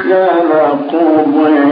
إذا قضي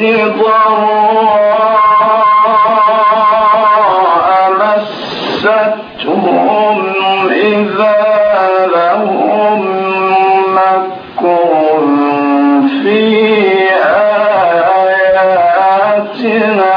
ضراء مستهم إذا لهم مكر في آياتنا.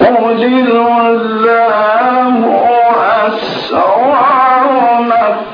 قل الله أسرع مكرا.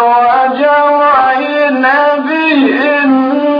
وجرين بهم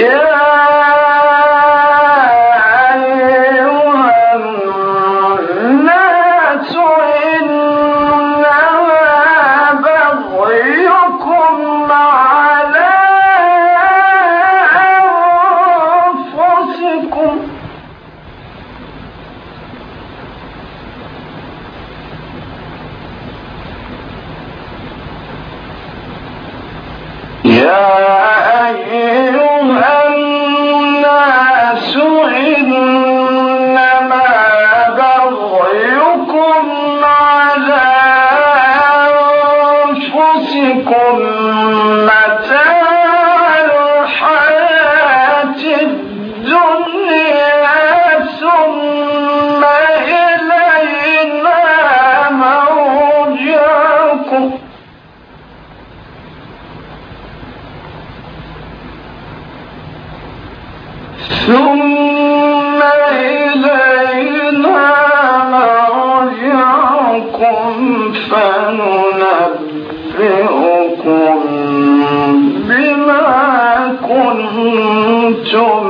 Yeah. ثم إلينا مرجعكم فننبئكم بما كنتم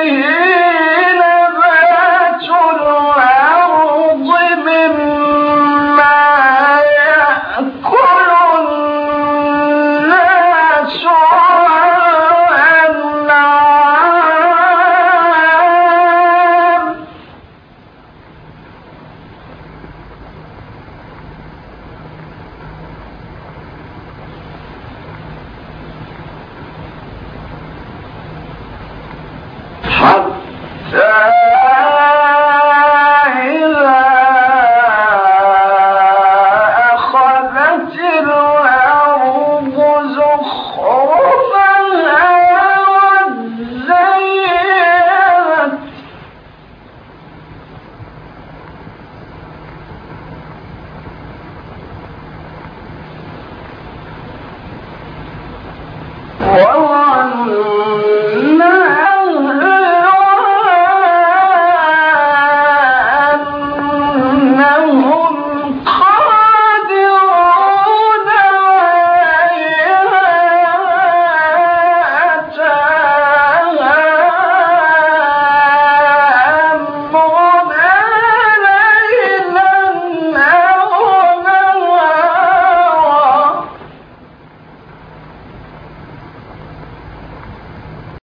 عليهم Oh,